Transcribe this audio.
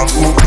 Pop.